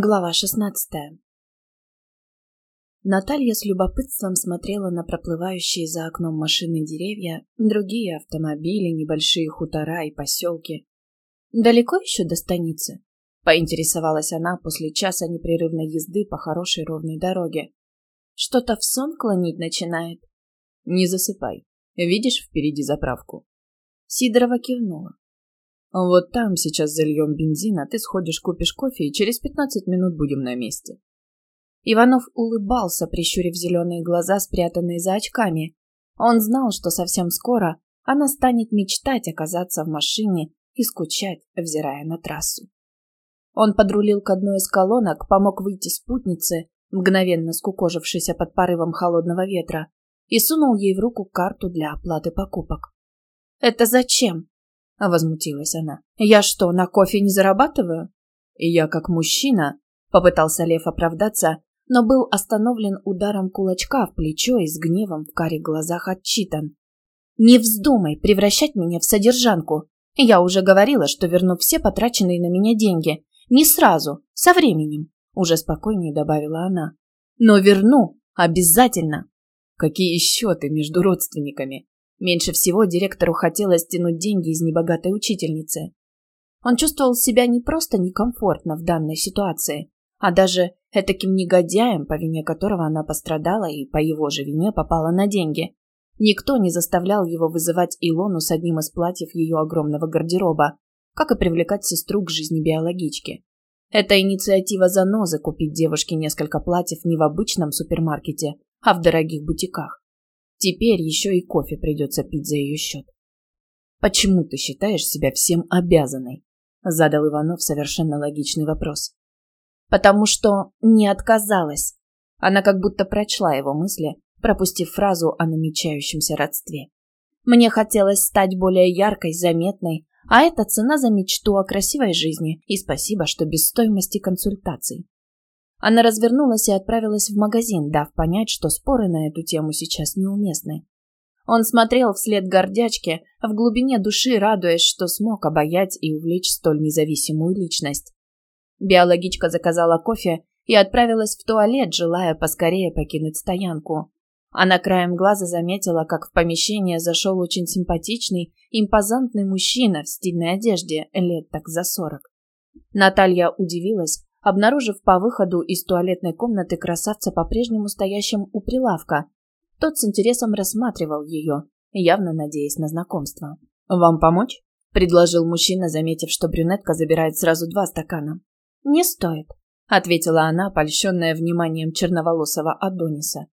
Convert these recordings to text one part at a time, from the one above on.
Глава шестнадцатая Наталья с любопытством смотрела на проплывающие за окном машины деревья, другие автомобили, небольшие хутора и поселки. «Далеко еще до станицы?» — поинтересовалась она после часа непрерывной езды по хорошей ровной дороге. «Что-то в сон клонить начинает?» «Не засыпай. Видишь впереди заправку?» Сидорова кивнула. Вот там сейчас зальем бензин, а ты сходишь купишь кофе, и через пятнадцать минут будем на месте. Иванов улыбался, прищурив зеленые глаза, спрятанные за очками. Он знал, что совсем скоро она станет мечтать оказаться в машине и скучать, взирая на трассу. Он подрулил к одной из колонок, помог выйти спутнице, мгновенно скукожившейся под порывом холодного ветра, и сунул ей в руку карту для оплаты покупок. «Это зачем?» — возмутилась она. «Я что, на кофе не зарабатываю?» «Я как мужчина», — попытался Лев оправдаться, но был остановлен ударом кулачка в плечо и с гневом в карих глазах отчитан. «Не вздумай превращать меня в содержанку. Я уже говорила, что верну все потраченные на меня деньги. Не сразу, со временем», — уже спокойнее добавила она. «Но верну, обязательно». «Какие счеты между родственниками?» Меньше всего директору хотелось тянуть деньги из небогатой учительницы. Он чувствовал себя не просто некомфортно в данной ситуации, а даже этаким негодяем, по вине которого она пострадала и по его же вине попала на деньги. Никто не заставлял его вызывать Илону с одним из платьев ее огромного гардероба, как и привлекать сестру к жизни биологички. Это инициатива Занозы купить девушке несколько платьев не в обычном супермаркете, а в дорогих бутиках. Теперь еще и кофе придется пить за ее счет. «Почему ты считаешь себя всем обязанной?» – задал Иванов совершенно логичный вопрос. «Потому что не отказалась». Она как будто прочла его мысли, пропустив фразу о намечающемся родстве. «Мне хотелось стать более яркой, заметной, а это цена за мечту о красивой жизни, и спасибо, что без стоимости консультаций. Она развернулась и отправилась в магазин, дав понять, что споры на эту тему сейчас неуместны. Он смотрел вслед гордячке, в глубине души радуясь, что смог обаять и увлечь столь независимую личность. Биологичка заказала кофе и отправилась в туалет, желая поскорее покинуть стоянку. Она краем глаза заметила, как в помещение зашел очень симпатичный, импозантный мужчина в стильной одежде, лет так за сорок. Наталья удивилась, обнаружив по выходу из туалетной комнаты красавца по-прежнему стоящим у прилавка. Тот с интересом рассматривал ее, явно надеясь на знакомство. «Вам помочь?» – предложил мужчина, заметив, что брюнетка забирает сразу два стакана. «Не стоит», – ответила она, польщенная вниманием черноволосого Адониса.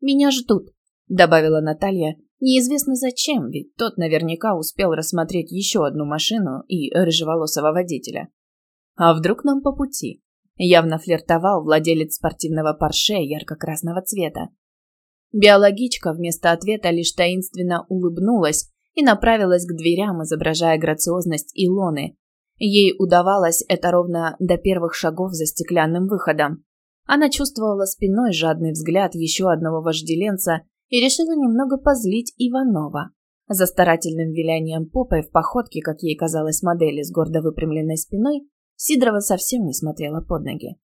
«Меня ждут», – добавила Наталья, Неизвестно зачем, ведь тот наверняка успел рассмотреть еще одну машину и рыжеволосого водителя. А вдруг нам по пути? Явно флиртовал владелец спортивного Порше ярко-красного цвета. Биологичка вместо ответа лишь таинственно улыбнулась и направилась к дверям, изображая грациозность Илоны. Ей удавалось это ровно до первых шагов за стеклянным выходом. Она чувствовала спиной жадный взгляд еще одного вожделенца и решила немного позлить Иванова. За старательным вилянием попой в походке, как ей казалось модели с гордо выпрямленной спиной, Сидорова совсем не смотрела под ноги.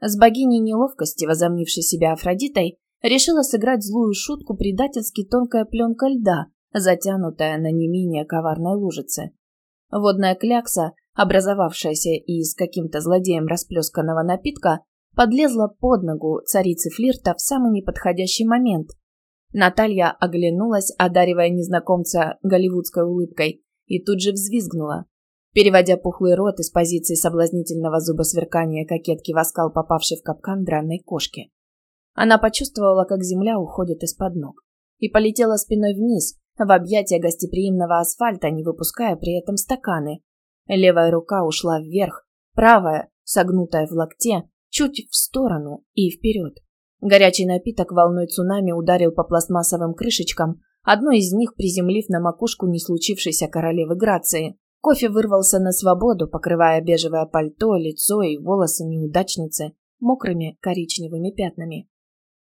С богиней неловкости, возомнившей себя Афродитой, решила сыграть злую шутку предательски тонкая пленка льда, затянутая на не менее коварной лужице. Водная клякса, образовавшаяся из каким-то злодеем расплесканного напитка, подлезла под ногу царицы флирта в самый неподходящий момент. Наталья оглянулась, одаривая незнакомца голливудской улыбкой, и тут же взвизгнула переводя пухлый рот из позиции соблазнительного зубосверкания кокетки в оскал попавшей в капкан драной кошки. Она почувствовала, как земля уходит из-под ног, и полетела спиной вниз, в объятия гостеприимного асфальта, не выпуская при этом стаканы. Левая рука ушла вверх, правая, согнутая в локте, чуть в сторону и вперед. Горячий напиток волной цунами ударил по пластмассовым крышечкам, одну из них приземлив на макушку не случившейся королевы Грации. Кофе вырвался на свободу, покрывая бежевое пальто, лицо и волосы неудачницы мокрыми коричневыми пятнами.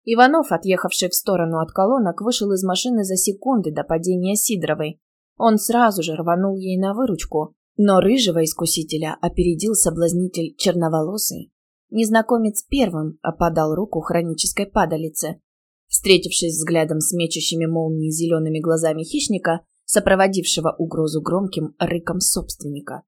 Иванов, отъехавший в сторону от колонок, вышел из машины за секунды до падения Сидоровой. Он сразу же рванул ей на выручку, но рыжего искусителя опередил соблазнитель черноволосый. незнакомец первым опадал руку хронической падалице. Встретившись взглядом с мечущими молнией зелеными глазами хищника, сопроводившего угрозу громким рыком собственника.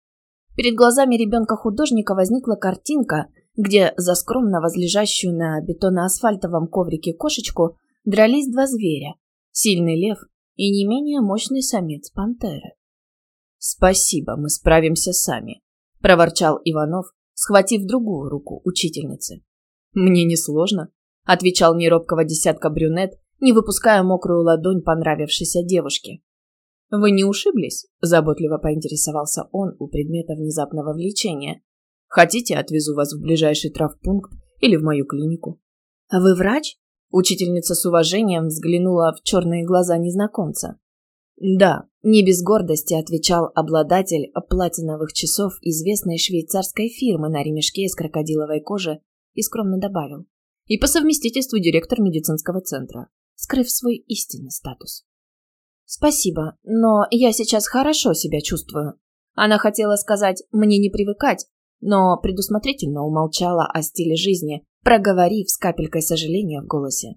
Перед глазами ребенка-художника возникла картинка, где за скромно возлежащую на бетоноасфальтовом коврике кошечку дрались два зверя – сильный лев и не менее мощный самец пантеры. «Спасибо, мы справимся сами», – проворчал Иванов, схватив другую руку учительницы. «Мне несложно», – отвечал неробкого десятка брюнет, не выпуская мокрую ладонь понравившейся девушки. «Вы не ушиблись?» – заботливо поинтересовался он у предмета внезапного влечения. «Хотите, отвезу вас в ближайший травпункт или в мою клинику?» «А вы врач?» Учительница с уважением взглянула в черные глаза незнакомца. «Да», – не без гордости отвечал обладатель платиновых часов известной швейцарской фирмы на ремешке из крокодиловой кожи и скромно добавил. «И по совместительству директор медицинского центра, скрыв свой истинный статус». «Спасибо, но я сейчас хорошо себя чувствую». Она хотела сказать «мне не привыкать», но предусмотрительно умолчала о стиле жизни, проговорив с капелькой сожаления в голосе.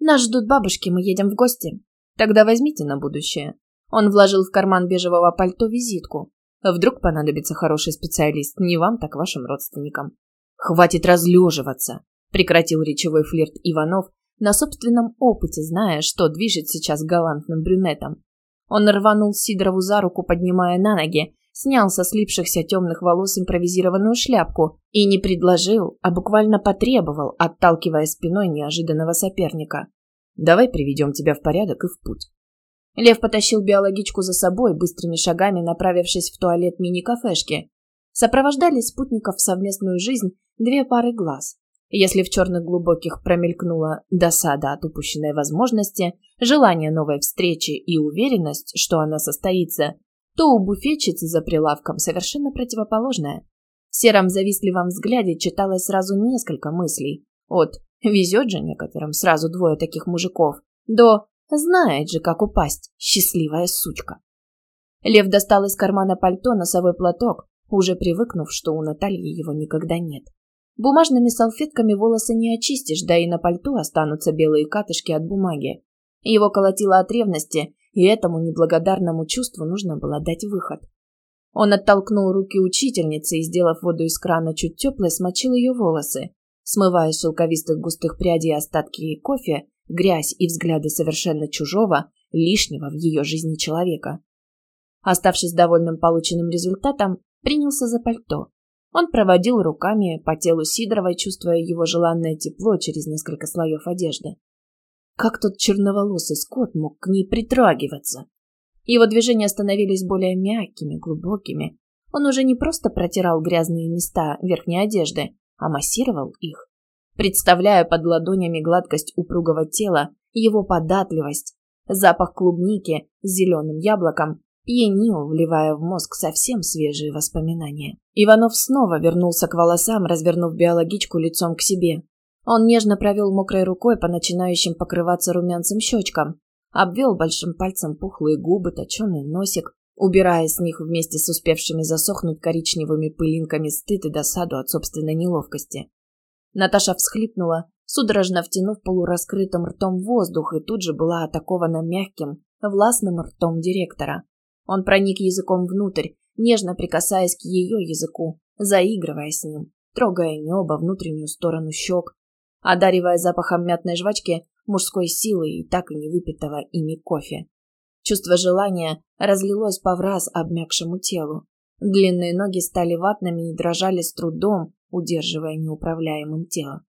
«Нас ждут бабушки, мы едем в гости. Тогда возьмите на будущее». Он вложил в карман бежевого пальто визитку. Вдруг понадобится хороший специалист, не вам, так вашим родственникам. «Хватит разлеживаться», – прекратил речевой флирт Иванов, на собственном опыте зная, что движет сейчас галантным брюнетом. Он рванул Сидорову за руку, поднимая на ноги, снял со слипшихся темных волос импровизированную шляпку и не предложил, а буквально потребовал, отталкивая спиной неожиданного соперника. «Давай приведем тебя в порядок и в путь». Лев потащил биологичку за собой, быстрыми шагами направившись в туалет мини-кафешки. Сопровождали спутников в совместную жизнь две пары глаз. Если в черных глубоких промелькнула досада от упущенной возможности, желание новой встречи и уверенность, что она состоится, то у буфетчицы за прилавком совершенно противоположное. В сером завистливом взгляде читалось сразу несколько мыслей. От «везет же некоторым сразу двое таких мужиков» до «знает же, как упасть, счастливая сучка». Лев достал из кармана пальто носовой платок, уже привыкнув, что у Натальи его никогда нет. Бумажными салфетками волосы не очистишь, да и на пальто останутся белые катышки от бумаги. Его колотило от ревности, и этому неблагодарному чувству нужно было дать выход. Он оттолкнул руки учительницы и, сделав воду из крана чуть теплой, смочил ее волосы, смывая шелковистых густых прядей остатки кофе, грязь и взгляды совершенно чужого, лишнего в ее жизни человека. Оставшись довольным полученным результатом, принялся за пальто. Он проводил руками по телу Сидоровой, чувствуя его желанное тепло через несколько слоев одежды. Как тот черноволосый скот мог к ней притрагиваться? Его движения становились более мягкими, глубокими. Он уже не просто протирал грязные места верхней одежды, а массировал их. Представляя под ладонями гладкость упругого тела, его податливость, запах клубники с зеленым яблоком пьянил, вливая в мозг совсем свежие воспоминания. Иванов снова вернулся к волосам, развернув биологичку лицом к себе. Он нежно провел мокрой рукой по начинающим покрываться румянцем щечкам, обвел большим пальцем пухлые губы, точеный носик, убирая с них вместе с успевшими засохнуть коричневыми пылинками стыд и досаду от собственной неловкости. Наташа всхлипнула, судорожно втянув полураскрытым ртом воздух, и тут же была атакована мягким, властным ртом директора. Он проник языком внутрь, нежно прикасаясь к ее языку, заигрывая с ним, трогая небо, внутреннюю сторону щек, одаривая запахом мятной жвачки, мужской силы и так и не выпитого ими кофе. Чувство желания разлилось по враз обмякшему телу. Длинные ноги стали ватными и дрожали с трудом, удерживая неуправляемым тело.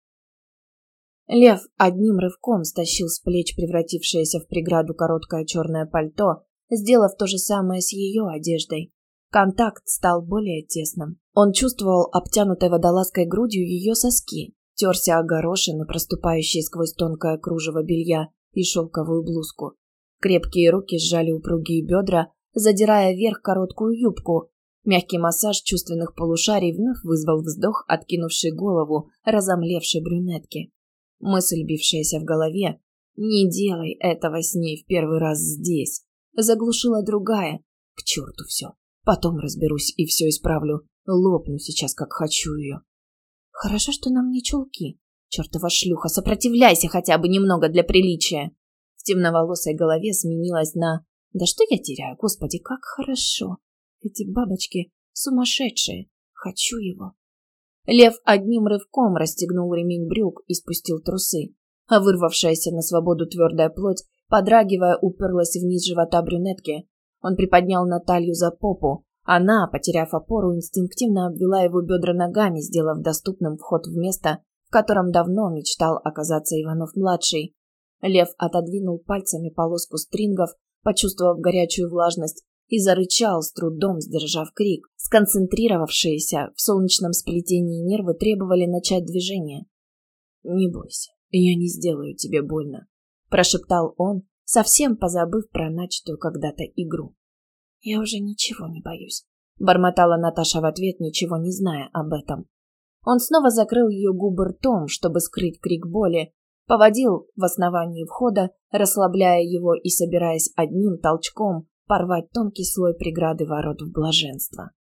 Лев одним рывком стащил с плеч превратившееся в преграду короткое черное пальто сделав то же самое с ее одеждой. Контакт стал более тесным. Он чувствовал обтянутой водолазкой грудью ее соски, терся о горошины, проступающие сквозь тонкое кружево белья и шелковую блузку. Крепкие руки сжали упругие бедра, задирая вверх короткую юбку. Мягкий массаж чувственных полушарий вновь вызвал вздох, откинувший голову разомлевшей брюнетки. Мысль, бившаяся в голове, «Не делай этого с ней в первый раз здесь», заглушила другая. К черту все. Потом разберусь и все исправлю. Лопну сейчас, как хочу ее. Хорошо, что нам не чулки. Чертова шлюха, сопротивляйся хотя бы немного для приличия. В темноволосой голове сменилась на «Да что я теряю, господи, как хорошо! Эти бабочки сумасшедшие! Хочу его!» Лев одним рывком расстегнул ремень брюк и спустил трусы, а вырвавшаяся на свободу твердая плоть, подрагивая, уперлась вниз живота брюнетки. Он приподнял Наталью за попу. Она, потеряв опору, инстинктивно обвела его бедра ногами, сделав доступным вход в место, в котором давно мечтал оказаться Иванов-младший. Лев отодвинул пальцами полоску стрингов, почувствовав горячую влажность, и зарычал, с трудом сдержав крик. Сконцентрировавшиеся в солнечном сплетении нервы требовали начать движение. «Не бойся, я не сделаю тебе больно», – прошептал он, совсем позабыв про начатую когда-то игру. «Я уже ничего не боюсь», – бормотала Наташа в ответ, ничего не зная об этом. Он снова закрыл ее губы ртом, чтобы скрыть крик боли, поводил в основании входа, расслабляя его и собираясь одним толчком порвать тонкий слой преграды ворот в блаженство.